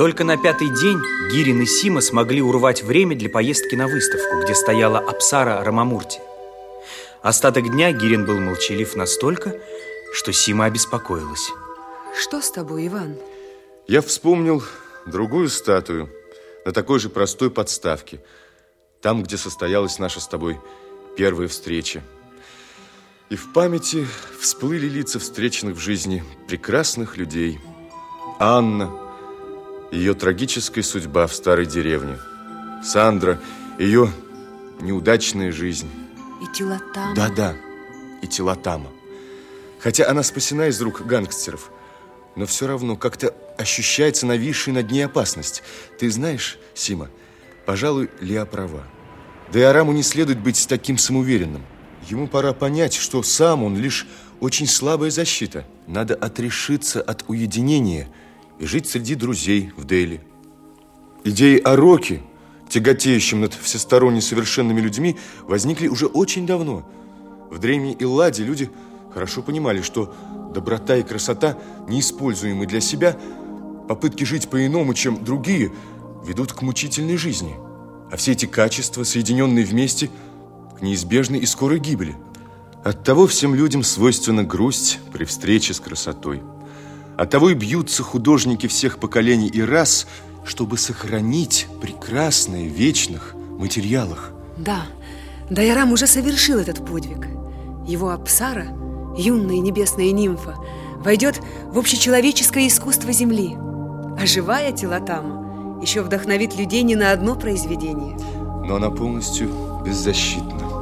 Только на пятый день Гирин и Сима смогли урвать время для поездки на выставку, где стояла Апсара Рамамурти. Остаток дня Гирин был молчалив настолько, что Сима обеспокоилась. Что с тобой, Иван? Я вспомнил другую статую на такой же простой подставке. Там, где состоялась наша с тобой первая встреча. И в памяти всплыли лица встреченных в жизни прекрасных людей. Анна, ее трагическая судьба в старой деревне. Сандра, ее неудачная жизнь. И Тилатама. Да-да, и Тилатама. Хотя она спасена из рук гангстеров, но все равно как-то ощущается нависшая над ней опасность. Ты знаешь, Сима, пожалуй, Леа права. Да и Араму не следует быть таким самоуверенным. Ему пора понять, что сам он лишь очень слабая защита. Надо отрешиться от уединения и жить среди друзей в Дели. Идеи о Роке, тяготеющем над всесторонне совершенными людьми, возникли уже очень давно. В древней Элладе люди хорошо понимали, что доброта и красота, неиспользуемые для себя, попытки жить по-иному, чем другие, ведут к мучительной жизни. А все эти качества, соединенные вместе, к неизбежной и скорой гибели. Оттого всем людям свойственна грусть при встрече с красотой. Оттого и бьются художники всех поколений и рас, чтобы сохранить прекрасное в вечных материалах. Да, Дайрам уже совершил этот подвиг. Его Апсара – юная небесная нимфа, войдет в общечеловеческое искусство Земли. А живая Тилатама еще вдохновит людей не на одно произведение. Но она полностью беззащитна.